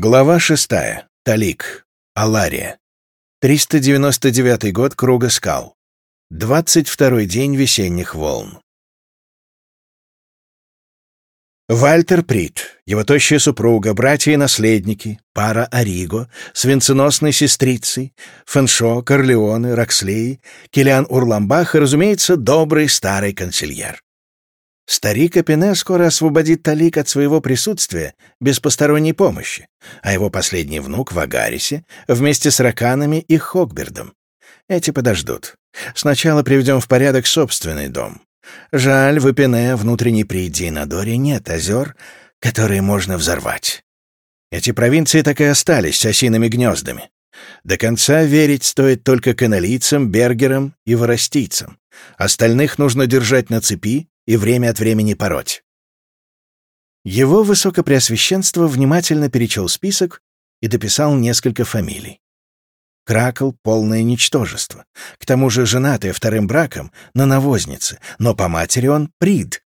Глава шестая. Талик. Алария. 399 год Круга скал. 22 день весенних волн. Вальтер Прит, его тощая супруга, братья и наследники, пара Ориго, с венценосной сестрицей, Фэншо, Корлеоне, Рокслей, Килиан Урламбах и, разумеется, добрый старый консильер. Старик Эпине скоро освободит Талик от своего присутствия без посторонней помощи, а его последний внук в Агарисе вместе с Раканами и Хогбердом. Эти подождут. Сначала приведем в порядок собственный дом. Жаль, в Эпине, внутренней приди на Доре, нет озер, которые можно взорвать. Эти провинции так и остались с осиными гнездами. До конца верить стоит только каналийцам, бергерам и воростийцам. Остальных нужно держать на цепи и время от времени пороть. Его высокопреосвященство внимательно перечел список и дописал несколько фамилий. Кракл — полное ничтожество. К тому же женатая вторым браком на навознице, но по матери он прид.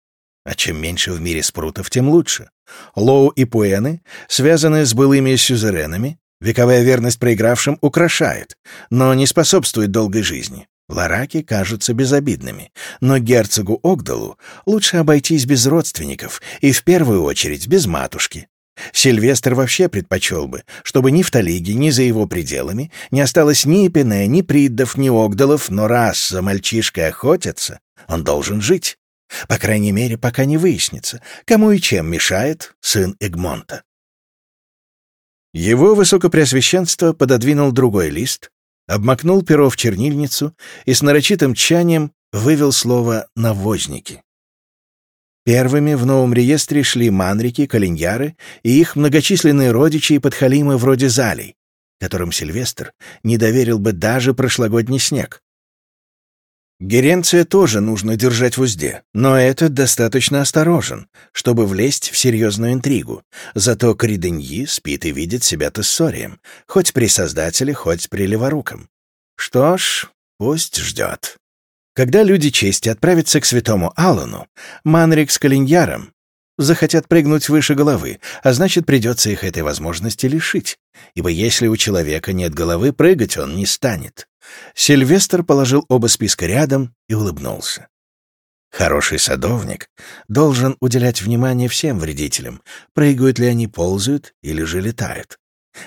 А чем меньше в мире спрутов, тем лучше. Лоу и Пуэны, связанные с былыми сюзеренами, вековая верность проигравшим украшает, но не способствует долгой жизни. Лараки кажутся безобидными, но герцогу Огдалу лучше обойтись без родственников и в первую очередь без матушки. Сильвестр вообще предпочел бы, чтобы ни в Талиге, ни за его пределами не осталось ни Эпине, ни Приддов, ни Огдалов, но раз за мальчишкой охотятся, он должен жить. По крайней мере, пока не выяснится, кому и чем мешает сын Эгмонта. Его высокопреосвященство пододвинул другой лист, обмакнул перо в чернильницу и с нарочитым тчанием вывел слово «навозники». Первыми в новом реестре шли манрики, калиньяры и их многочисленные родичи и подхалимы вроде залей, которым Сильвестр не доверил бы даже прошлогодний снег. Геренция тоже нужно держать в узде, но этот достаточно осторожен, чтобы влезть в серьезную интригу. Зато Криденьи спит и видит себя тессорием, хоть при Создателе, хоть при Леворуком. Что ж, пусть ждет. Когда люди чести отправятся к святому Аллану, Манрик с Калиньяром захотят прыгнуть выше головы, а значит, придется их этой возможности лишить, ибо если у человека нет головы, прыгать он не станет. Сильвестр положил оба списка рядом и улыбнулся. Хороший садовник должен уделять внимание всем вредителям, прыгают ли они, ползают или же летают.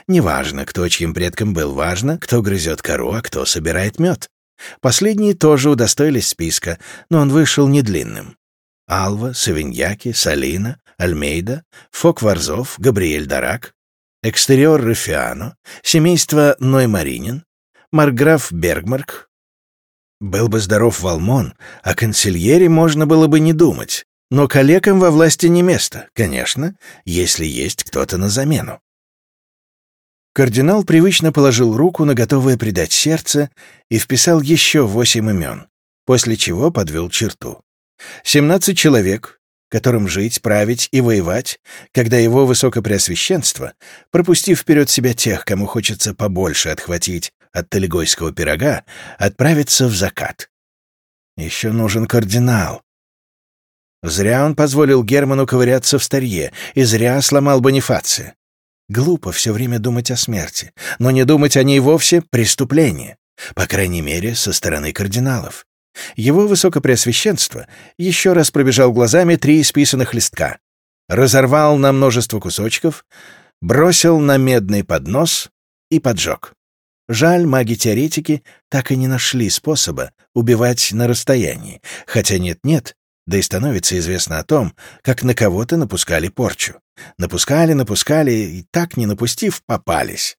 Неважно, кто чьим предком был, важно, кто грызет кору, а кто собирает мед. Последние тоже удостоились списка, но он вышел недлинным. Алва, Савиньяки, Салина, Альмейда, Фок Варзов, Габриэль Дарак, Экстериор Руфиано, семейство Ноймаринин, Марграф Бергмарк. Был бы здоров Валмон, о консильере можно было бы не думать, но калекам во власти не место, конечно, если есть кто-то на замену. Кардинал привычно положил руку на готовое предать сердце и вписал еще восемь имен, после чего подвел черту. Семнадцать человек, которым жить, править и воевать, когда его высокопреосвященство, пропустив вперед себя тех, кому хочется побольше отхватить от талигойского пирога, отправится в закат. Еще нужен кардинал. Зря он позволил Герману ковыряться в старье, и зря сломал Бонифация. Глупо все время думать о смерти, но не думать о ней вовсе — преступление, по крайней мере, со стороны кардиналов. Его высокопреосвященство еще раз пробежал глазами три исписанных листка, разорвал на множество кусочков, бросил на медный поднос и поджег. Жаль, маги-теоретики так и не нашли способа убивать на расстоянии, хотя нет-нет, да и становится известно о том, как на кого-то напускали порчу. Напускали, напускали, и так не напустив, попались.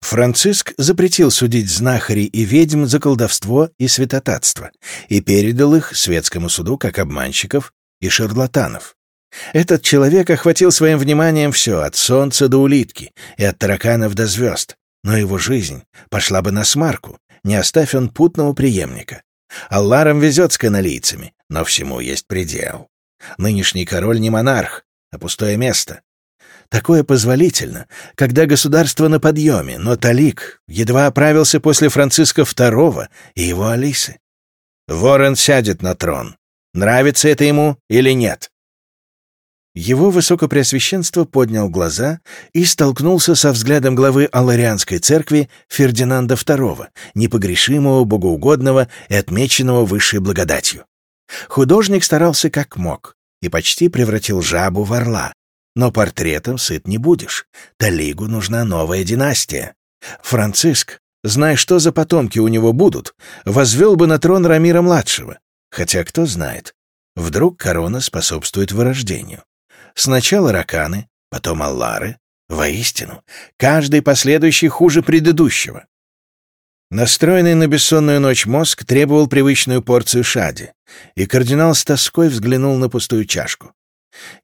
Франциск запретил судить знахарей и ведьм за колдовство и святотатство и передал их светскому суду как обманщиков и шарлатанов. Этот человек охватил своим вниманием все, от солнца до улитки и от тараканов до звезд, но его жизнь пошла бы на смарку, не оставь он путного преемника. Алларам везет с каналийцами, но всему есть предел. Нынешний король не монарх, а пустое место. Такое позволительно, когда государство на подъеме, но Талик едва оправился после Франциска II и его Алисы. Ворон сядет на трон. Нравится это ему или нет? Его высокопреосвященство поднял глаза и столкнулся со взглядом главы Аларианской церкви Фердинанда II, непогрешимого, богоугодного и отмеченного высшей благодатью. Художник старался как мог и почти превратил жабу в орла. Но портретом сыт не будешь. Талигу нужна новая династия. Франциск, зная, что за потомки у него будут, возвел бы на трон Рамира-младшего. Хотя кто знает, вдруг корона способствует вырождению. Сначала раканы, потом аллары. Воистину, каждый последующий хуже предыдущего. Настроенный на бессонную ночь мозг требовал привычную порцию шади, и кардинал с тоской взглянул на пустую чашку.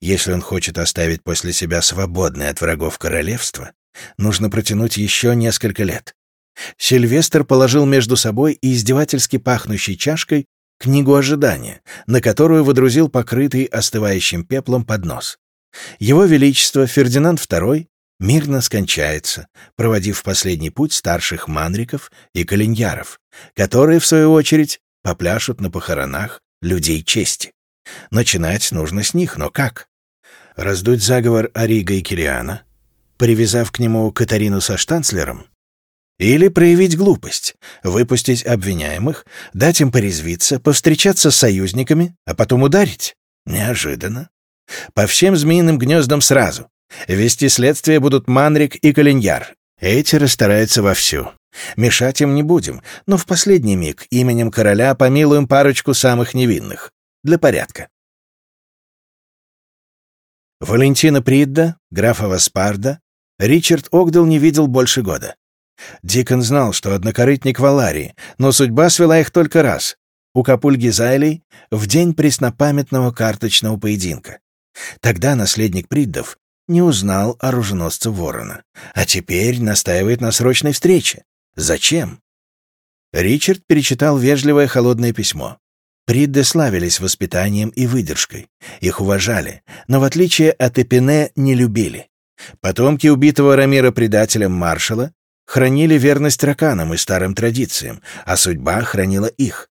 Если он хочет оставить после себя свободное от врагов королевство, нужно протянуть еще несколько лет. Сильвестр положил между собой и издевательски пахнущей чашкой книгу ожидания, на которую водрузил покрытый остывающим пеплом поднос. Его Величество Фердинанд II мирно скончается, проводив последний путь старших манриков и калиньяров, которые, в свою очередь, попляшут на похоронах людей чести. Начинать нужно с них, но как? Раздуть заговор Орига и Кириана, привязав к нему Катарину со штанцлером? Или проявить глупость, выпустить обвиняемых, дать им порезвиться, повстречаться с союзниками, а потом ударить? Неожиданно. По всем змеиным гнездам сразу. Вести следствие будут Манрик и Калиньяр. Эти расстараются вовсю. Мешать им не будем, но в последний миг именем короля помилуем парочку самых невинных. Для порядка. Валентина Придда, графа Васпарда, Ричард Огдал не видел больше года. Дикон знал, что однокорытник в Аларии, но судьба свела их только раз — у Капульги Зайлей в день преснопамятного карточного поединка. Тогда наследник Приддов не узнал оруженосца Ворона, а теперь настаивает на срочной встрече. Зачем? Ричард перечитал вежливое холодное письмо. Придды славились воспитанием и выдержкой. Их уважали, но в отличие от Эпине не любили. Потомки убитого Рамира предателем маршала хранили верность раканам и старым традициям, а судьба хранила их.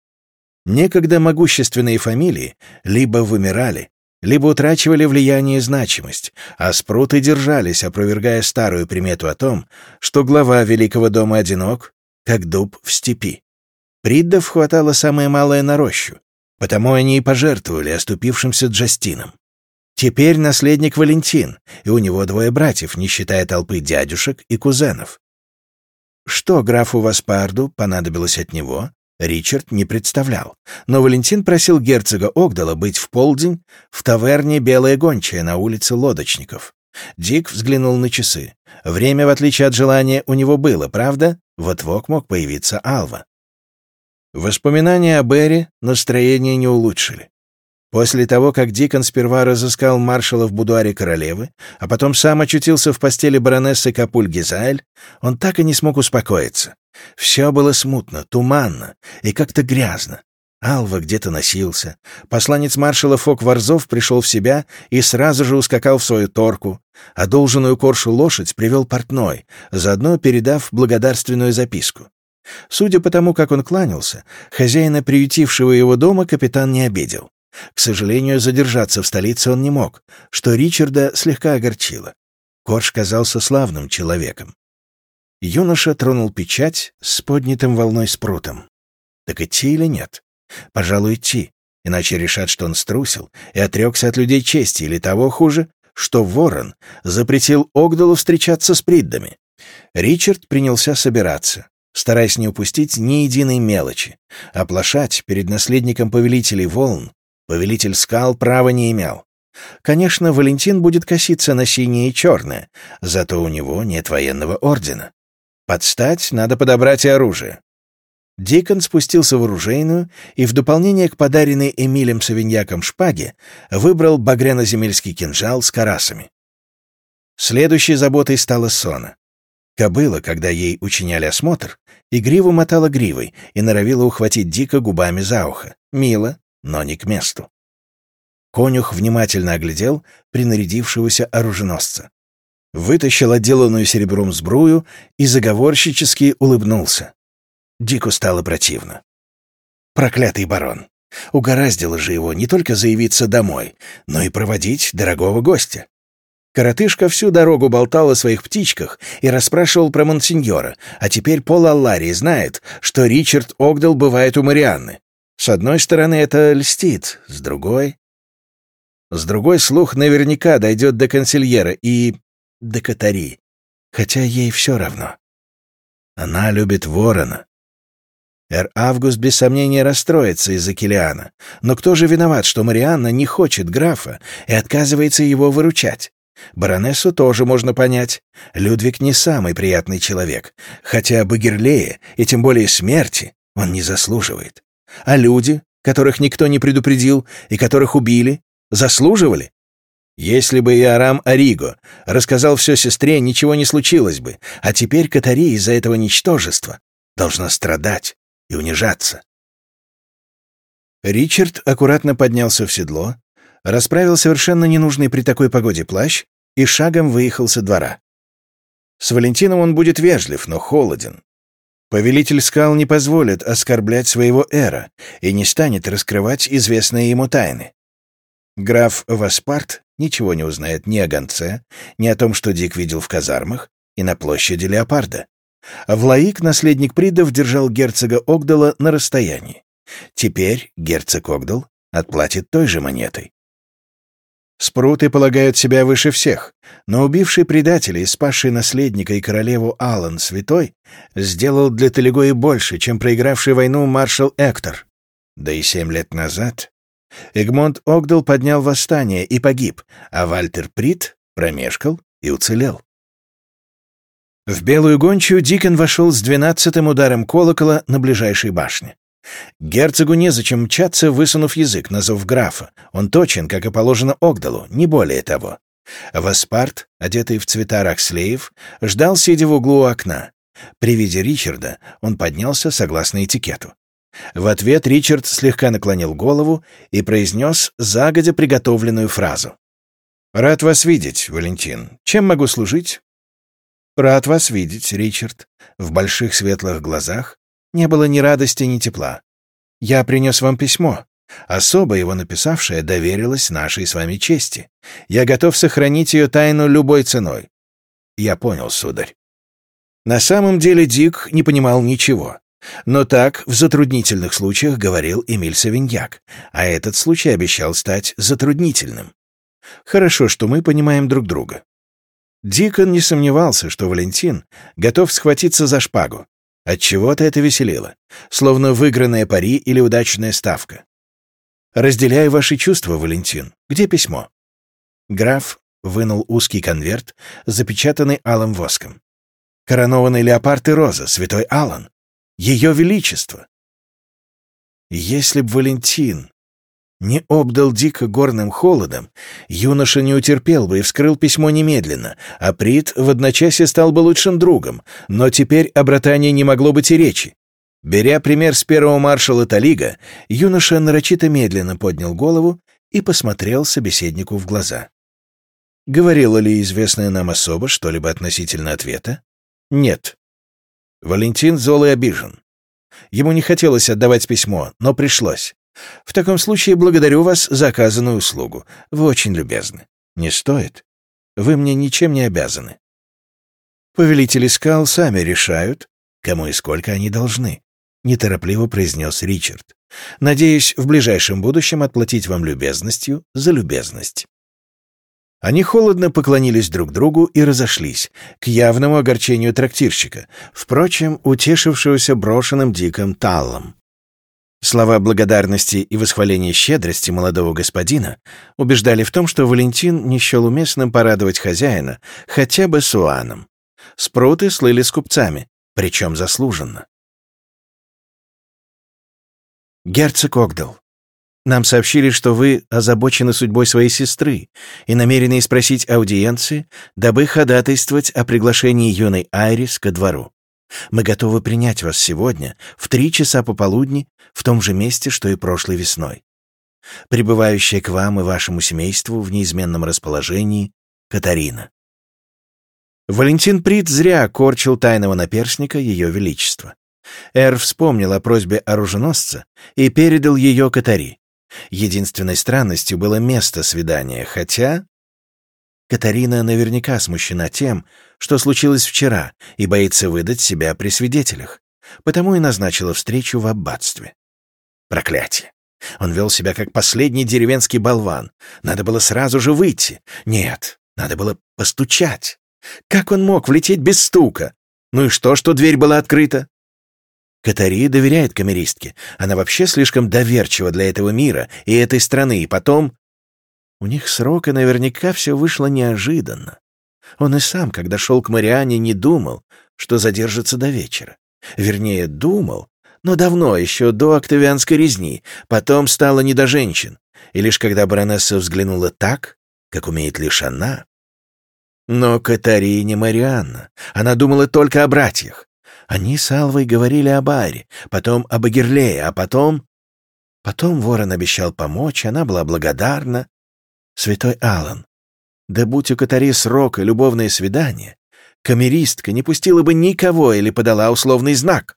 Некогда могущественные фамилии либо вымирали, либо утрачивали влияние и значимость, а спруты держались, опровергая старую примету о том, что глава Великого дома одинок, как дуб в степи. Приддов хватало самое малое на рощу, потому они и пожертвовали оступившимся Джастином. Теперь наследник Валентин, и у него двое братьев, не считая толпы дядюшек и кузенов. Что графу Васпарду понадобилось от него, Ричард не представлял, но Валентин просил герцога Огдала быть в полдень в таверне «Белая гончая» на улице Лодочников. Дик взглянул на часы. Время, в отличие от желания, у него было, правда? Вот-вот мог появиться Алва. Воспоминания о Берри настроение не улучшили. После того, как Дикон сперва разыскал маршала в будуаре королевы, а потом сам очутился в постели баронессы Капуль-Гизаэль, он так и не смог успокоиться. Все было смутно, туманно и как-то грязно. Алва где-то носился. Посланец маршала Фок-Варзов пришел в себя и сразу же ускакал в свою торку. А долженную коршу лошадь привел портной, заодно передав благодарственную записку. Судя по тому, как он кланялся, хозяина приютившего его дома капитан не обидел. К сожалению, задержаться в столице он не мог, что Ричарда слегка огорчило. Корж казался славным человеком. Юноша тронул печать с поднятым волной спрутом. Так идти или нет? Пожалуй, идти, иначе решат, что он струсил и отрекся от людей чести, или того хуже, что Ворон запретил Огдалу встречаться с Приддами. Ричард принялся собираться, стараясь не упустить ни единой мелочи. Оплошать перед наследником повелителей волн повелитель скал права не имел. Конечно, Валентин будет коситься на синее и черное, зато у него нет военного ордена. Подстать надо подобрать и оружие. Дикон спустился в оружейную и в дополнение к подаренной Эмилем Савиньяком шпаге выбрал багряно-земельский кинжал с карасами. Следующей заботой стала Сона. Кобыла, когда ей учиняли осмотр, игриво мотала гривой и норовила ухватить Дика губами за ухо. Мило, но не к месту. Конюх внимательно оглядел принарядившегося оруженосца. Вытащил отделанную серебром сбрую и заговорщически улыбнулся. Дику стало противно. Проклятый барон. Угораздило же его не только заявиться домой, но и проводить дорогого гостя. Коротышка всю дорогу болтал о своих птичках и расспрашивал про монсеньора, а теперь Пол Аллари знает, что Ричард Огдал бывает у Марианны. С одной стороны, это льстит, с другой... С другой, слух наверняка дойдет до консильера и... до Катари. Хотя ей все равно. Она любит ворона. Эр Август без сомнения расстроится из-за Килиана. Но кто же виноват, что Марианна не хочет графа и отказывается его выручать? Баронессу тоже можно понять. Людвиг не самый приятный человек, хотя Багерлея, и тем более смерти, он не заслуживает. А люди, которых никто не предупредил и которых убили, заслуживали? Если бы Иорам Ариго рассказал все сестре, ничего не случилось бы, а теперь Катари из-за этого ничтожества должна страдать и унижаться. Ричард аккуратно поднялся в седло, расправил совершенно ненужный при такой погоде плащ и шагом выехал со двора. С Валентином он будет вежлив, но холоден. Повелитель скал не позволит оскорблять своего эра и не станет раскрывать известные ему тайны. Граф Васпарт ничего не узнает ни о гонце, ни о том, что Дик видел в казармах и на площади Леопарда. Влаик, наследник Придов, держал герцога Огдала на расстоянии. Теперь герцог Огдал отплатит той же монетой. Спруты полагают себя выше всех, но убивший предателя и спасший наследника и королеву Аллан Святой сделал для Талигои больше, чем проигравший войну маршал Эктор. Да и семь лет назад Эгмонт Огдал поднял восстание и погиб, а Вальтер Прит промешкал и уцелел. В Белую Гончую Дикон вошел с двенадцатым ударом колокола на ближайшей башне. Герцогу незачем мчаться, высунув язык на графа. Он точен, как и положено Огдалу, не более того. Васпарт, одетый в цвета Рокслеев, ждал, сидя в углу у окна. При виде Ричарда он поднялся согласно этикету. В ответ Ричард слегка наклонил голову и произнес загодя приготовленную фразу. «Рад вас видеть, Валентин. Чем могу служить?» «Рад вас видеть, Ричард». В больших светлых глазах не было ни радости, ни тепла. «Я принес вам письмо. Особо его написавшая доверилась нашей с вами чести. Я готов сохранить ее тайну любой ценой». «Я понял, сударь». На самом деле Дик не понимал ничего. Но так в затруднительных случаях говорил Эмиль Савиньяк, а этот случай обещал стать затруднительным. Хорошо, что мы понимаем друг друга. Дикон не сомневался, что Валентин готов схватиться за шпагу, Отчего-то это веселило, словно выигранная пари или удачная ставка. «Разделяю ваши чувства, Валентин. Где письмо?» Граф вынул узкий конверт, запечатанный алым воском. «Коронованный леопард и роза, святой Алан. Ее Величество!» Если б Валентин не обдал дико горным холодом, юноша не утерпел бы и вскрыл письмо немедленно, а Прит в одночасье стал бы лучшим другом, но теперь о братании не могло быть и речи. Беря пример с первого маршала Талига, юноша нарочито медленно поднял голову и посмотрел собеседнику в глаза. Говорила ли известная нам особа что-либо относительно ответа? Нет. Валентин зол и обижен. Ему не хотелось отдавать письмо, но пришлось. В таком случае благодарю вас за оказанную услугу. Вы очень любезны. Не стоит. Вы мне ничем не обязаны. Повелители скал сами решают, кому и сколько они должны, — неторопливо произнес Ричард. Надеюсь, в ближайшем будущем отплатить вам любезностью за любезность. Они холодно поклонились друг другу и разошлись, к явному огорчению трактирщика, впрочем, утешившегося брошенным диком таллом. Слова благодарности и восхваления щедрости молодого господина убеждали в том, что Валентин не счел уместным порадовать хозяина хотя бы суаном. Спруты слыли с купцами, причем заслуженно. «Герцог Огдал, нам сообщили, что вы озабочены судьбой своей сестры и намерены спросить аудиенции, дабы ходатайствовать о приглашении юной Айрис ко двору. Мы готовы принять вас сегодня в три часа пополудни в том же месте, что и прошлой весной. Прибывающая к вам и вашему семейству в неизменном расположении Катарина. Валентин Прит зря корчил тайного наперсника Ее Величества. Эр вспомнил о просьбе оруженосца и передал ее Катари. Единственной странностью было место свидания, хотя... Катарина наверняка смущена тем, что случилось вчера, и боится выдать себя при свидетелях, потому и назначила встречу в аббатстве. Проклятие! Он вел себя как последний деревенский болван. Надо было сразу же выйти. Нет, надо было постучать. Как он мог влететь без стука? Ну и что, что дверь была открыта? Катари доверяет камеристке. Она вообще слишком доверчива для этого мира и этой страны. И потом... У них срока наверняка все вышло неожиданно. Он и сам, когда шел к Мариане, не думал, что задержится до вечера. Вернее, думал, но давно, еще до октавианской резни, потом стало не до женщин. И лишь когда баронесса взглянула так, как умеет лишь она... Но Катарине Марианна, она думала только о братьях. Они с Алвой говорили об Аре, потом об Агерлее, а потом... Потом ворон обещал помочь, она была благодарна. Святой Алан, да будь у Катари срок и любовное свидание, камеристка не пустила бы никого или подала условный знак.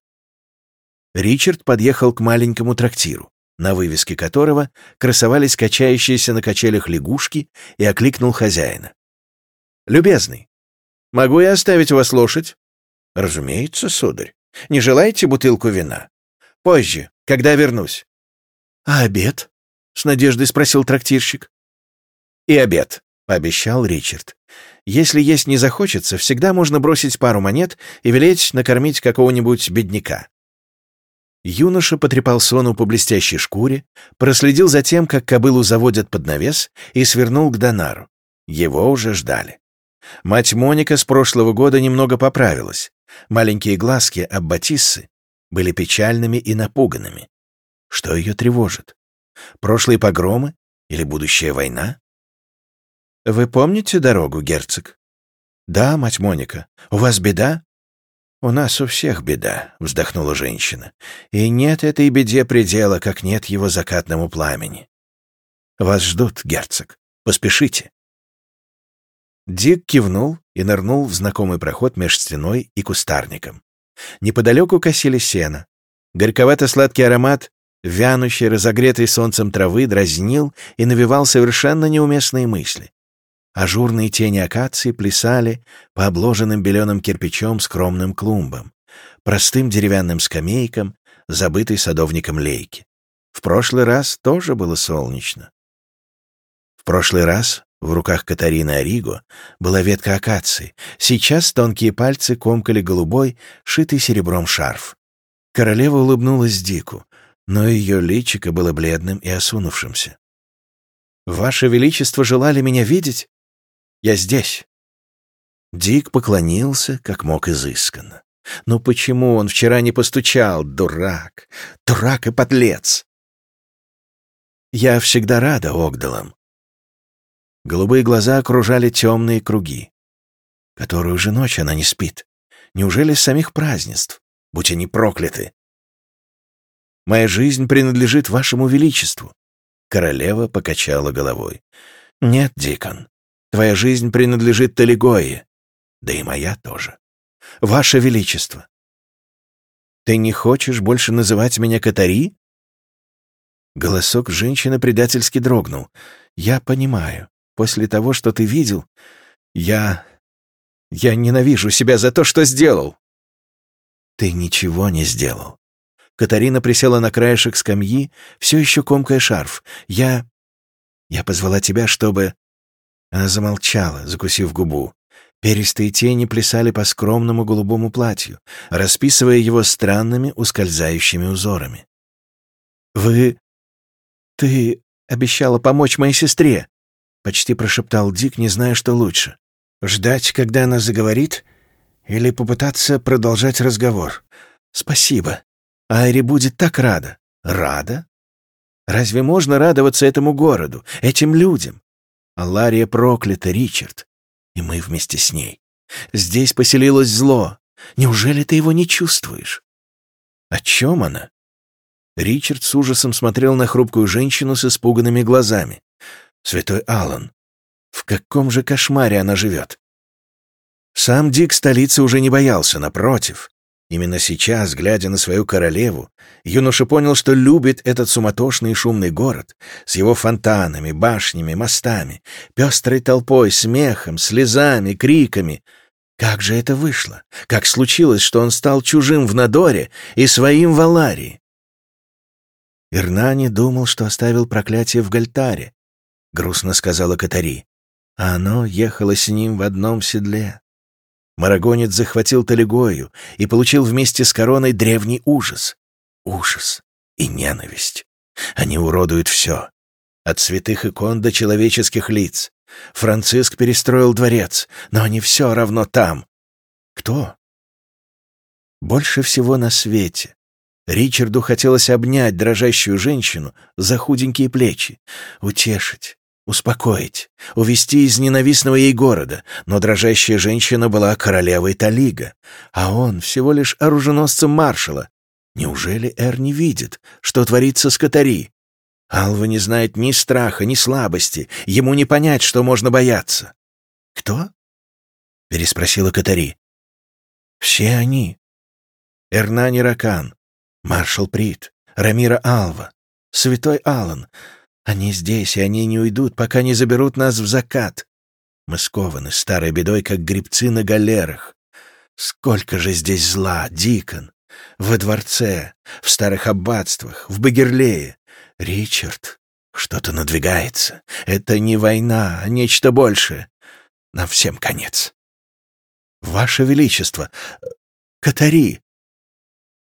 Ричард подъехал к маленькому трактиру, на вывеске которого красовались качающиеся на качелях лягушки, и окликнул хозяина. «Любезный, могу я оставить у вас лошадь?» «Разумеется, сударь. Не желаете бутылку вина? Позже, когда вернусь». «А обед?» — с надеждой спросил трактирщик. «И обед», — пообещал Ричард. «Если есть не захочется, всегда можно бросить пару монет и велеть накормить какого-нибудь бедняка». Юноша потрепал сону по блестящей шкуре, проследил за тем, как кобылу заводят под навес, и свернул к Донару. Его уже ждали. Мать Моника с прошлого года немного поправилась. Маленькие глазки Аббатиссы были печальными и напуганными. Что ее тревожит? Прошлые погромы или будущая война? «Вы помните дорогу, герцог?» «Да, мать Моника. У вас беда?» «У нас у всех беда», — вздохнула женщина. «И нет этой беде предела, как нет его закатному пламени. Вас ждут, герцог. Поспешите». Дик кивнул и нырнул в знакомый проход меж стеной и кустарником. Неподалеку косили сено. Горьковато-сладкий аромат, вянущий, разогретый солнцем травы, дразнил и навевал совершенно неуместные мысли. Ажурные тени акации плясали по обложенным беленым кирпичом скромным клумбам, простым деревянным скамейкам, забытой садовником лейки. В прошлый раз тоже было солнечно. В прошлый раз в руках Катарины Ориго была ветка акации. Сейчас тонкие пальцы комкали голубой, шитый серебром шарф. Королева улыбнулась Дику, но ее личико было бледным и осунувшимся. «Ваше Величество желали меня видеть? Я здесь». Дик поклонился, как мог изысканно. Но почему он вчера не постучал, дурак? Дурак и подлец! Я всегда рада Огдалам, Голубые глаза окружали темные круги. Которую же ночь она не спит? Неужели с самих празднеств? Будь они прокляты! Моя жизнь принадлежит вашему величеству. Королева покачала головой. Нет, Дикон, твоя жизнь принадлежит Талигое. Да и моя тоже. Ваше величество. Ты не хочешь больше называть меня Катари? Голосок женщины предательски дрогнул. Я понимаю. После того, что ты видел, я... Я ненавижу себя за то, что сделал. Ты ничего не сделал. Катарина присела на краешек скамьи, все еще комкая шарф. Я... Я позвала тебя, чтобы... Она замолчала, закусив губу. Перистые тени плясали по скромному голубому платью, расписывая его странными ускользающими узорами. «Вы... ты обещала помочь моей сестре!» Почти прошептал Дик, не зная, что лучше. Ждать, когда она заговорит, или попытаться продолжать разговор. Спасибо. Айри будет так рада. Рада? Разве можно радоваться этому городу, этим людям? Алария проклята, Ричард. И мы вместе с ней. Здесь поселилось зло. Неужели ты его не чувствуешь? О чем она? Ричард с ужасом смотрел на хрупкую женщину с испуганными глазами. Святой Аллан, в каком же кошмаре она живет? Сам Дик столицы уже не боялся, напротив. Именно сейчас, глядя на свою королеву, юноша понял, что любит этот суматошный и шумный город с его фонтанами, башнями, мостами, пестрой толпой, смехом, слезами, криками. Как же это вышло? Как случилось, что он стал чужим в Надоре и своим в Аларии? Ирнани думал, что оставил проклятие в Гальтаре, — грустно сказала Катари. А оно ехало с ним в одном седле. Марагонец захватил Талигою и получил вместе с короной древний ужас. Ужас и ненависть. Они уродуют все. От святых икон до человеческих лиц. Франциск перестроил дворец, но они все равно там. Кто? Больше всего на свете. Ричарду хотелось обнять дрожащую женщину за худенькие плечи, утешить, успокоить, увести из ненавистного ей города, но дрожащая женщина была королевой Талига, а он всего лишь оруженосцем маршала. Неужели Эр не видит, что творится с Катари? Алва не знает ни страха, ни слабости, ему не понять, что можно бояться. «Кто?» — переспросила Катари. «Все они. Эрнани Ракан, маршал Прит, Рамира Алва, святой Алан, они здесь, и они не уйдут, пока не заберут нас в закат. Мы скованы старой бедой, как грибцы на галерах. Сколько же здесь зла, Дикон! Во дворце, в старых аббатствах, в Багерлее. Ричард, что-то надвигается. Это не война, а нечто большее. Нам всем конец. Ваше Величество, Катари,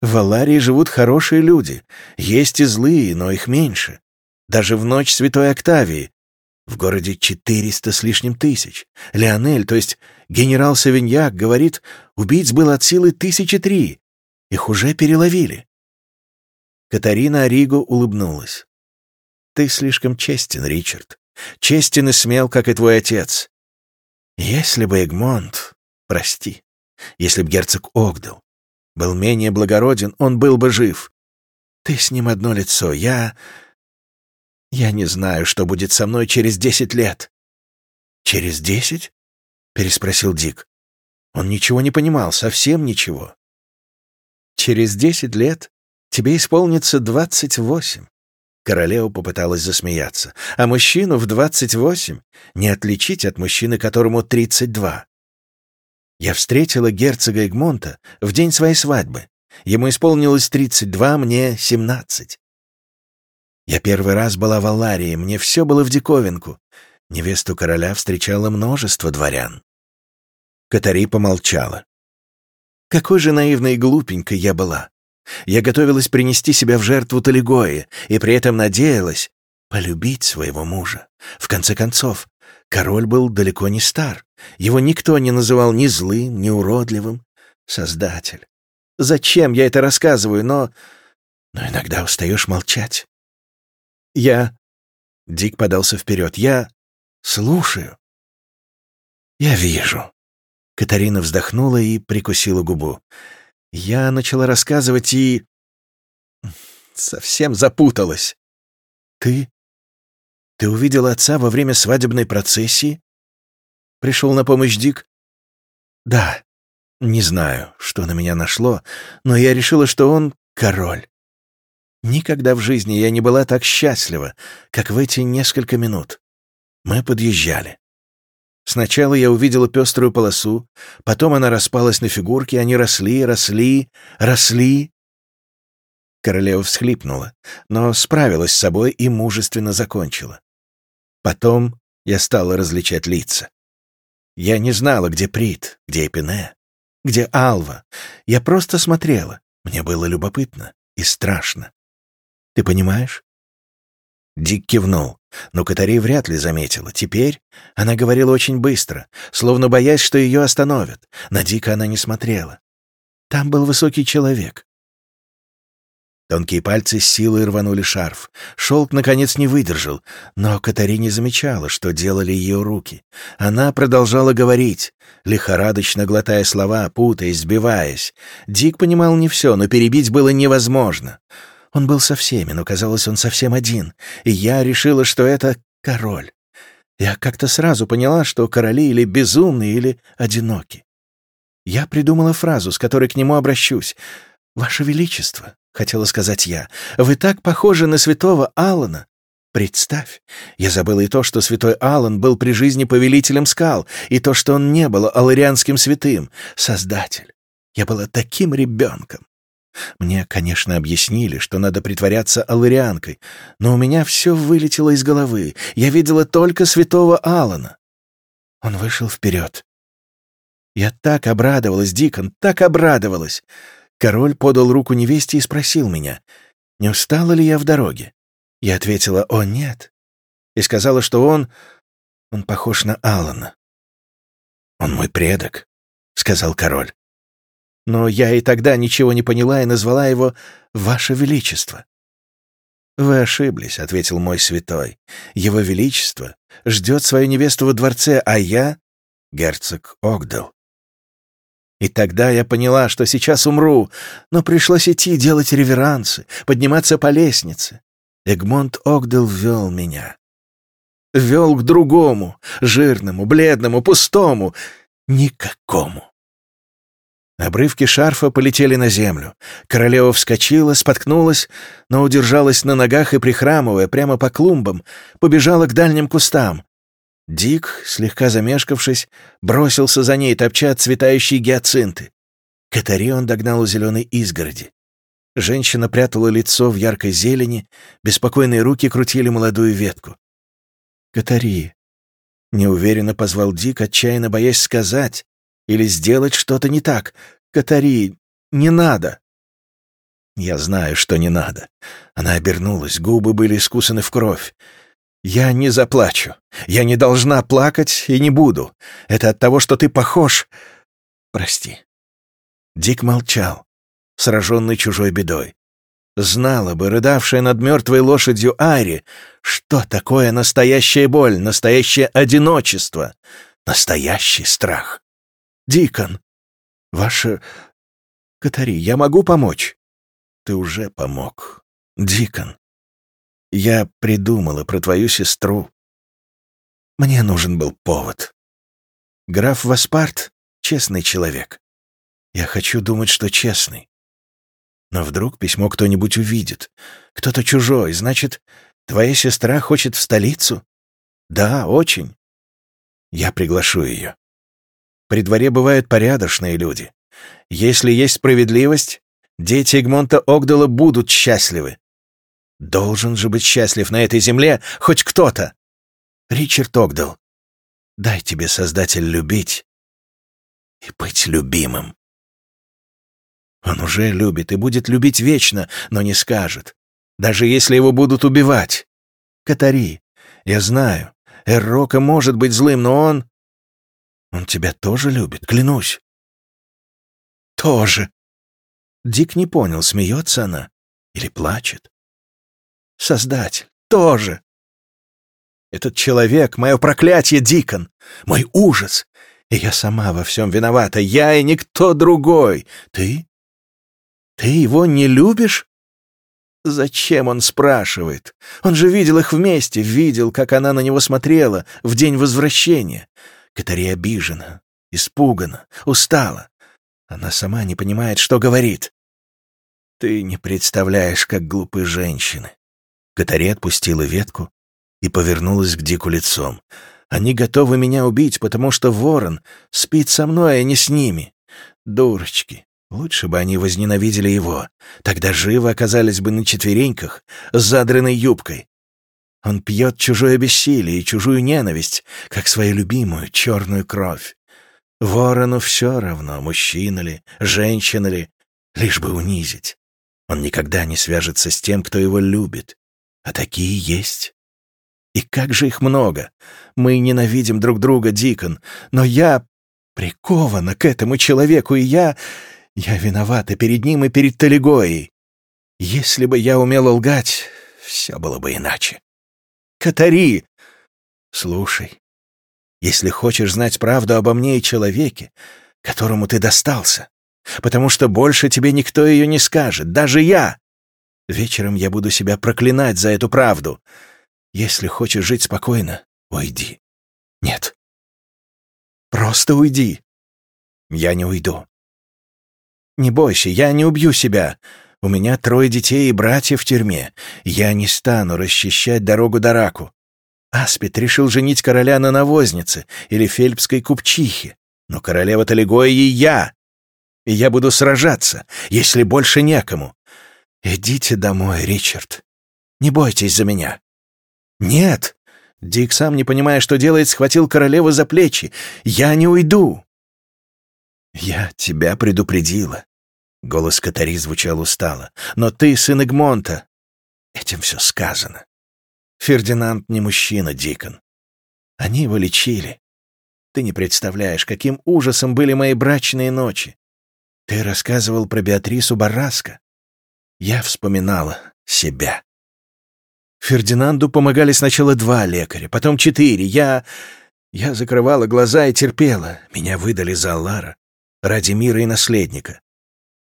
в Аларии живут хорошие люди. Есть и злые, но их меньше даже в ночь Святой Октавии. В городе четыреста с лишним тысяч. Леонель, то есть генерал Савиньяк, говорит, убийц было от силы тысячи три. Их уже переловили. Катарина Ориго улыбнулась. «Ты слишком честен, Ричард. Честен и смел, как и твой отец. Если бы Эгмонт, прости, если б герцог Огдал был менее благороден, он был бы жив. Ты с ним одно лицо, я я не знаю, что будет со мной через десять лет». «Через десять?» — переспросил Дик. Он ничего не понимал, совсем ничего. «Через десять лет тебе исполнится двадцать восемь». Королева попыталась засмеяться. «А мужчину в двадцать восемь не отличить от мужчины, которому тридцать два. Я встретила герцога Эгмонта в день своей свадьбы. Ему исполнилось тридцать два, мне семнадцать. Я первый раз была в Аларии, мне все было в диковинку. Невесту короля встречало множество дворян. Катари помолчала. Какой же наивной и глупенькой я была. Я готовилась принести себя в жертву Талигое и при этом надеялась полюбить своего мужа. В конце концов, король был далеко не стар. Его никто не называл ни злым, ни уродливым. Создатель. Зачем я это рассказываю, но... Но иногда устаешь молчать. «Я...» Дик подался вперед. «Я... слушаю». «Я вижу». Катарина вздохнула и прикусила губу. Я начала рассказывать и... совсем запуталась. «Ты... ты увидела отца во время свадебной процессии?» Пришел на помощь Дик? «Да. Не знаю, что на меня нашло, но я решила, что он король. Никогда в жизни я не была так счастлива, как в эти несколько минут. Мы подъезжали. Сначала я увидела пеструю полосу, потом она распалась на фигурки, они росли, росли, росли. Королева всхлипнула, но справилась с собой и мужественно закончила. Потом я стала различать лица. Я не знала, где Прит, где Эпине, где Алва. Я просто смотрела. Мне было любопытно и страшно. Ты понимаешь?» Дик кивнул, но Катарей вряд ли заметила. Теперь она говорила очень быстро, словно боясь, что ее остановят. На Дика она не смотрела. Там был высокий человек. Тонкие пальцы с силой рванули шарф. Шелк, наконец, не выдержал, но Катари не замечала, что делали ее руки. Она продолжала говорить, лихорадочно глотая слова, путаясь, сбиваясь. Дик понимал не все, но перебить было невозможно. Он был со всеми, но казалось, он совсем один, и я решила, что это король. Я как-то сразу поняла, что короли или безумны, или одиноки. Я придумала фразу, с которой к нему обращусь. «Ваше Величество», — хотела сказать я, — «вы так похожи на святого Алана. Представь, я забыла и то, что святой Алан был при жизни повелителем скал, и то, что он не был аларианским святым, создатель. Я была таким ребенком. Мне, конечно, объяснили, что надо притворяться аларианкой, но у меня все вылетело из головы. Я видела только святого Алана. Он вышел вперед. Я так обрадовалась, Дикон, так обрадовалась. Король подал руку невесте и спросил меня, не устала ли я в дороге. Я ответила «О, нет», и сказала, что он... он похож на Алана. «Он мой предок», — сказал король. Но я и тогда ничего не поняла и назвала его «Ваше Величество». «Вы ошиблись», — ответил мой святой. «Его Величество ждет свою невесту во дворце, а я — герцог Огдал». И тогда я поняла, что сейчас умру, но пришлось идти делать реверансы, подниматься по лестнице. Эгмонт Огдал ввел меня. Вел к другому, жирному, бледному, пустому, никакому. Обрывки шарфа полетели на землю. Королева вскочила, споткнулась, но удержалась на ногах и, прихрамывая прямо по клумбам, побежала к дальним кустам. Дик, слегка замешкавшись, бросился за ней, топча цветающие гиацинты. Катарион догнал у зеленой изгороди. Женщина прятала лицо в яркой зелени, беспокойные руки крутили молодую ветку. «Катари!» — неуверенно позвал Дик, отчаянно боясь сказать или сделать что-то не так. «Катари, не надо!» «Я знаю, что не надо». Она обернулась, губы были искусаны в кровь. «Я не заплачу. Я не должна плакать и не буду. Это от того, что ты похож...» «Прости». Дик молчал, сраженный чужой бедой. Знала бы, рыдавшая над мертвой лошадью Айри, что такое настоящая боль, настоящее одиночество, настоящий страх. «Дикон, ваше... Катари, я могу помочь?» «Ты уже помог. Дикон, я придумала про твою сестру. Мне нужен был повод. Граф Васпарт — честный человек. Я хочу думать, что честный. Но вдруг письмо кто-нибудь увидит. Кто-то чужой. Значит, твоя сестра хочет в столицу? Да, очень. Я приглашу ее. При дворе бывают порядочные люди. Если есть справедливость, дети Эгмонта Огдала будут счастливы. Должен же быть счастлив на этой земле хоть кто-то. Ричард Огдал, дай тебе, Создатель, любить и быть любимым. Он уже любит и будет любить вечно, но не скажет, даже если его будут убивать. Катари, я знаю, Эррока может быть злым, но он... Он тебя тоже любит, клянусь. Тоже. Дик не понял, смеется она или плачет. Создатель, тоже. Этот человек — мое проклятие, Дикон, мой ужас. И я сама во всем виновата, я и никто другой. Ты? Ты его не любишь? Зачем он спрашивает? Он же видел их вместе, видел, как она на него смотрела в день возвращения. Катари обижена, испугана, устала. Она сама не понимает, что говорит. Ты не представляешь, как глупы женщины. Катари отпустила ветку и повернулась к Дику лицом. Они готовы меня убить, потому что ворон спит со мной, а не с ними. Дурочки. Лучше бы они возненавидели его. Тогда живо оказались бы на четвереньках с задранной юбкой. Он пьет чужое бессилие и чужую ненависть, как свою любимую черную кровь. Ворону все равно, мужчина ли, женщина ли, лишь бы унизить. Он никогда не свяжется с тем, кто его любит, а такие есть. И как же их много. Мы ненавидим друг друга, Дикон, но я прикована к этому человеку, и я... Я виновата перед ним и перед Талигоей. Если бы я умела лгать, все было бы иначе. Катари! Слушай, если хочешь знать правду обо мне и человеке, которому ты достался, потому что больше тебе никто ее не скажет, даже я, Вечером я буду себя проклинать за эту правду. Если хочешь жить спокойно, уйди. Нет. Просто уйди. Я не уйду. Не бойся, я не убью себя. У меня трое детей и братья в тюрьме. Я не стану расчищать дорогу до раку. Аспид решил женить короля на навознице или фельпской купчихе. Но королева Талигоя и я. И я буду сражаться, если больше некому. Идите домой, Ричард. Не бойтесь за меня. Нет. Дик, сам не понимая, что делает, схватил королеву за плечи. Я не уйду. Я тебя предупредила. Голос Катари звучал устало. «Но ты сын Игмонта!» Этим все сказано. Фердинанд не мужчина, Дикон. Они его лечили. Ты не представляешь, каким ужасом были мои брачные ночи. Ты рассказывал про Беатрису Бараско. Я вспоминала себя. Фердинанду помогали сначала два лекаря, потом четыре. Я... Я закрывала глаза и терпела. Меня выдали за Аллара ради мира и наследника.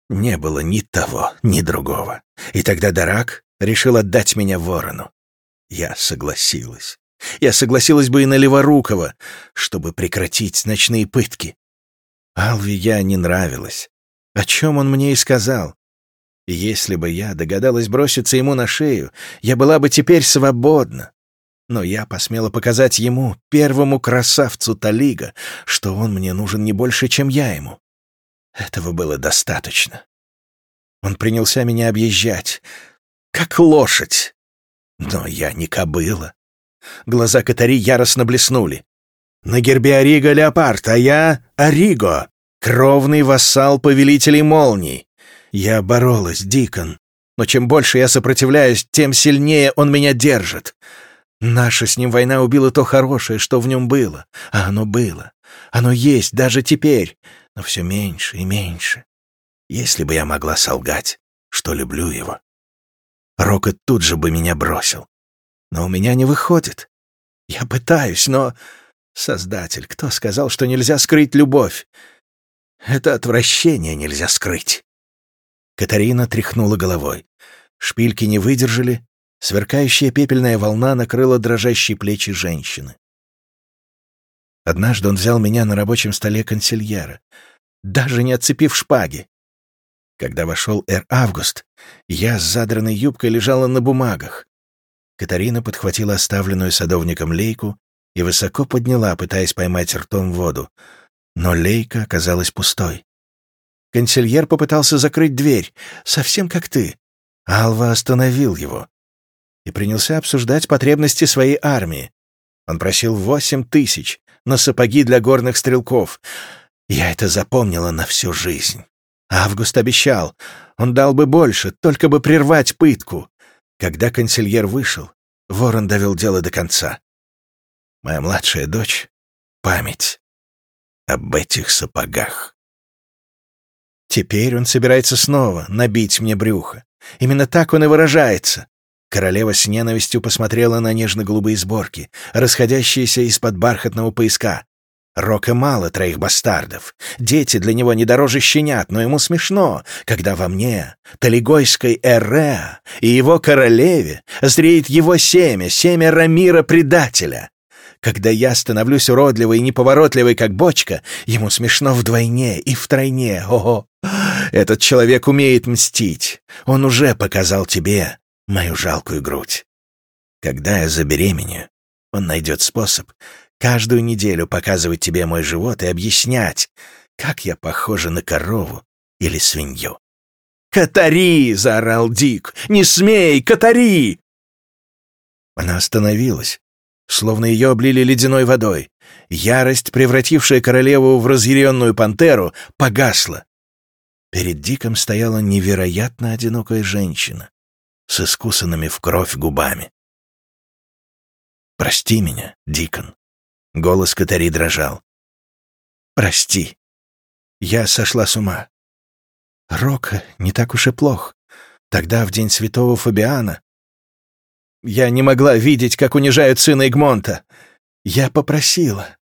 Не было ни того, ни другого. И тогда Дарак решил отдать меня ворону. Я согласилась. Я согласилась бы и на Леворукова, чтобы прекратить ночные пытки. Алви я не нравилась. О чем он мне и сказал. если бы я догадалась броситься ему на шею, я была бы теперь свободна. Но я посмела показать ему, первому красавцу Талига, что он мне нужен не больше, чем я ему. Этого было достаточно. Он принялся меня объезжать, как лошадь. Но я не кобыла. Глаза Катари яростно блеснули. На гербе Ориго леопард, а я — Ориго, кровный вассал повелителей молний. Я боролась, Дикон, но чем больше я сопротивляюсь, тем сильнее он меня держит. Наша с ним война убила то хорошее, что в нем было, а оно было. Оно есть даже теперь, но все меньше и меньше. Если бы я могла солгать, что люблю его. Рокот тут же бы меня бросил. Но у меня не выходит. Я пытаюсь, но... Создатель, кто сказал, что нельзя скрыть любовь? Это отвращение нельзя скрыть. Катарина тряхнула головой. Шпильки не выдержали, сверкающая пепельная волна накрыла дрожащие плечи женщины. Однажды он взял меня на рабочем столе консильера, даже не отцепив шпаги. Когда вошел Эр Август, я с задранной юбкой лежала на бумагах. Катарина подхватила оставленную садовником лейку и высоко подняла, пытаясь поймать ртом воду. Но лейка оказалась пустой. Консильер попытался закрыть дверь, совсем как ты. Алва остановил его и принялся обсуждать потребности своей армии. Он просил восемь тысяч на сапоги для горных стрелков. Я это запомнила на всю жизнь. Август обещал. Он дал бы больше, только бы прервать пытку. Когда консильер вышел, Ворон довел дело до конца. Моя младшая дочь — память об этих сапогах. Теперь он собирается снова набить мне брюхо. Именно так он и выражается. Королева с ненавистью посмотрела на нежно-голубые сборки, расходящиеся из-под бархатного пояска. Рока мало троих бастардов. Дети для него не дороже щенят, но ему смешно, когда во мне, Талигойской Эре и его королеве, зреет его семя, семя Рамира-предателя. Когда я становлюсь уродливой и неповоротливой, как бочка, ему смешно вдвойне и втройне. Ого! Этот человек умеет мстить. Он уже показал тебе мою жалкую грудь. Когда я забеременею, он найдет способ каждую неделю показывать тебе мой живот и объяснять, как я похожа на корову или свинью. «Катари!» — заорал Дик. «Не смей! Катари!» Она остановилась, словно ее облили ледяной водой. Ярость, превратившая королеву в разъяренную пантеру, погасла. Перед Диком стояла невероятно одинокая женщина с искусанными в кровь губами. «Прости меня, Дикон», Голос Катари дрожал. «Прости. Я сошла с ума. Рок не так уж и плох. Тогда, в день святого Фабиана, я не могла видеть, как унижают сына Игмонта. Я попросила.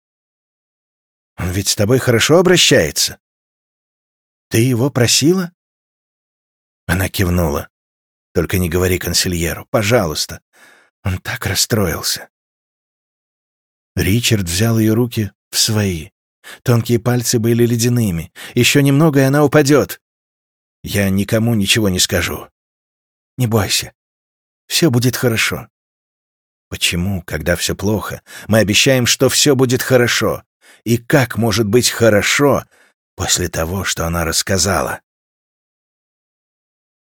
Он ведь с тобой хорошо обращается. Ты его просила?» Она кивнула. «Только не говори консильеру, пожалуйста. Он так расстроился». Ричард взял ее руки в свои Тонкие пальцы были ледяными. Еще немного, и она упадет. Я никому ничего не скажу. Не бойся. Все будет хорошо. Почему, когда все плохо, мы обещаем, что все будет хорошо? И как может быть хорошо после того, что она рассказала?